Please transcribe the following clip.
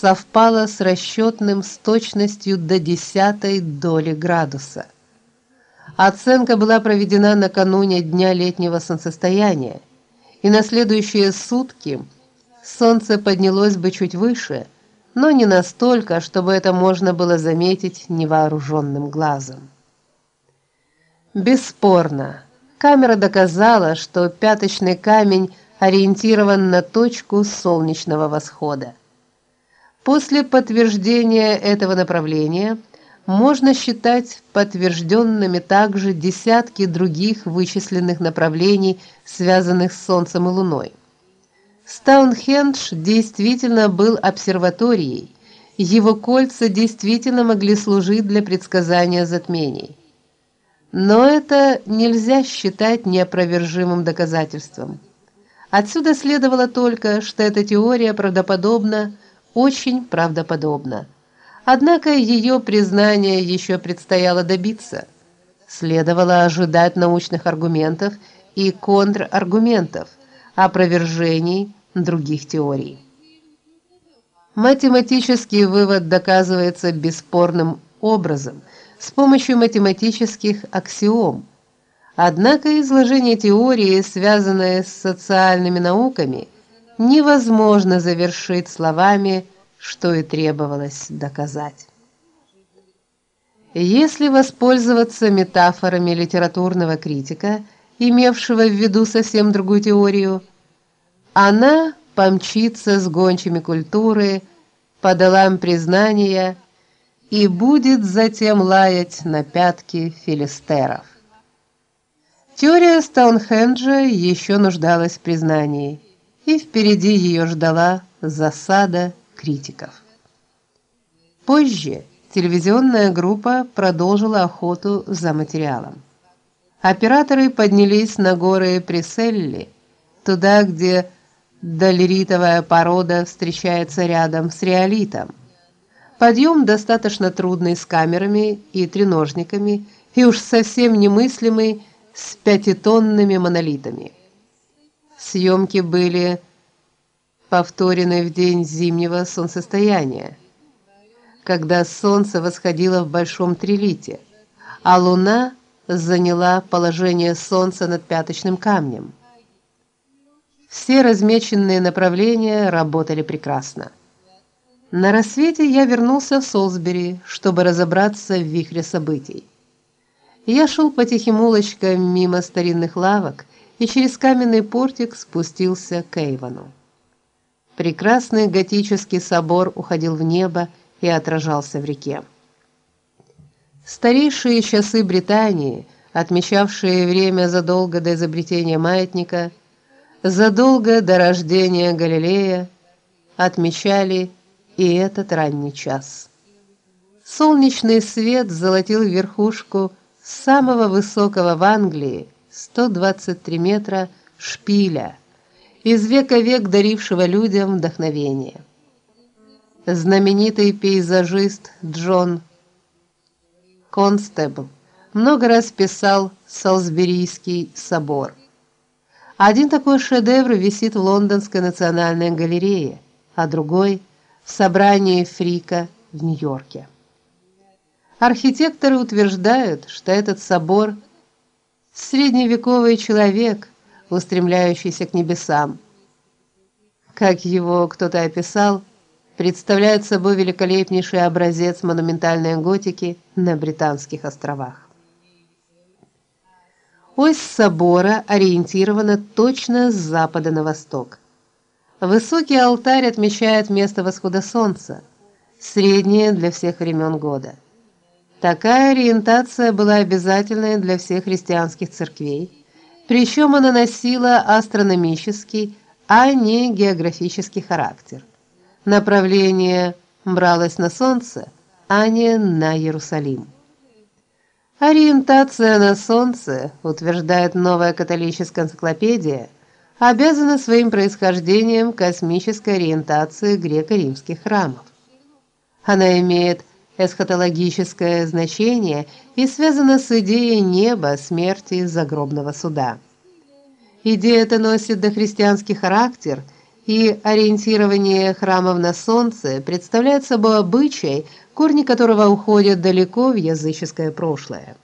совпало с расчетным с точностью до десятой доли градуса. Оценка была проведена накануне дня летнего солнцестояния, и на следующие сутки солнце поднялось бы чуть выше, но не настолько, чтобы это можно было заметить невооруженным глазом. Бесспорно, камера доказала, что пяточный камень ориентирован на точку солнечного восхода. После подтверждения этого направления можно считать подтвержденными также десятки других вычисленных направлений, связанных с солнцем и луной. Стоунхендж действительно был обсерваторией. Его кольца действительно могли служить для предсказания затмений. Но это нельзя считать неопровержимым доказательством. Отсюда следовало только, что эта теория правдоподобна, очень правдоподобна. Однако ее признания еще предстояло добиться. Следовало ожидать научных аргументов и контраргументов, опровержений других теорий. Математический вывод доказывается бесспорным образом с помощью математических аксиом. Однако изложение теории, связанное с социальными науками, невозможно завершить словами что и требовалось доказать. Если воспользоваться метафорами литературного критика, имевшего в виду совсем другую теорию, она помчится с гончими культуры по долам признания и будет затем лаять на пятки филистеров. Теория Стоунхенджа еще нуждалась в признании, и впереди ее ждала засада критиков. Позже телевизионная группа продолжила охоту за материалом. Операторы поднялись на горы Преселли, туда, где долеритовая порода встречается рядом с реолитом. Подъем достаточно трудный с камерами и треножниками, и уж совсем немыслимый с пятитонными монолитами. Съемки были повторенной в день зимнего солнцестояния, когда солнце восходило в большом трилите, а луна заняла положение солнца над пяточным камнем. Все размеченные направления работали прекрасно. На рассвете я вернулся в Солсбери, чтобы разобраться в вихре событий. Я шел по тихим улочкам мимо старинных лавок и через каменный портик спустился к Эйвону. Прекрасный готический собор уходил в небо и отражался в реке. Старейшие часы Британии, отмечавшие время задолго до изобретения маятника, задолго до рождения Галилея, отмечали и этот ранний час. Солнечный свет золотил верхушку самого высокого в Англии, 123 метра шпиля из века век дарившего людям вдохновение. Знаменитый пейзажист Джон Констебл много раз писал Солсберийский собор. Один такой шедевр висит в Лондонской национальной галерее, а другой в собрании Фрика в Нью-Йорке. Архитекторы утверждают, что этот собор средневековый человек устремляющийся к небесам. Как его кто-то описал, представляет собой великолепнейший образец монументальной готики на британских островах. Ось собора ориентирована точно с запада на восток. Высокий алтарь отмечает место восхода солнца, среднее для всех времен года. Такая ориентация была обязательной для всех христианских церквей причем она носила астрономический, а не географический характер. Направление бралось на солнце, а не на Иерусалим. Ориентация на солнце, утверждает новая католическая энциклопедия, обязана своим происхождением космической ориентации греко-римских храмов. Она имеет эсхатологическое значение и связано с идеей неба, смерти, загробного суда. Идея эта носит дохристианский характер и ориентирование храмов на солнце представляет собой обычай, корни которого уходят далеко в языческое прошлое.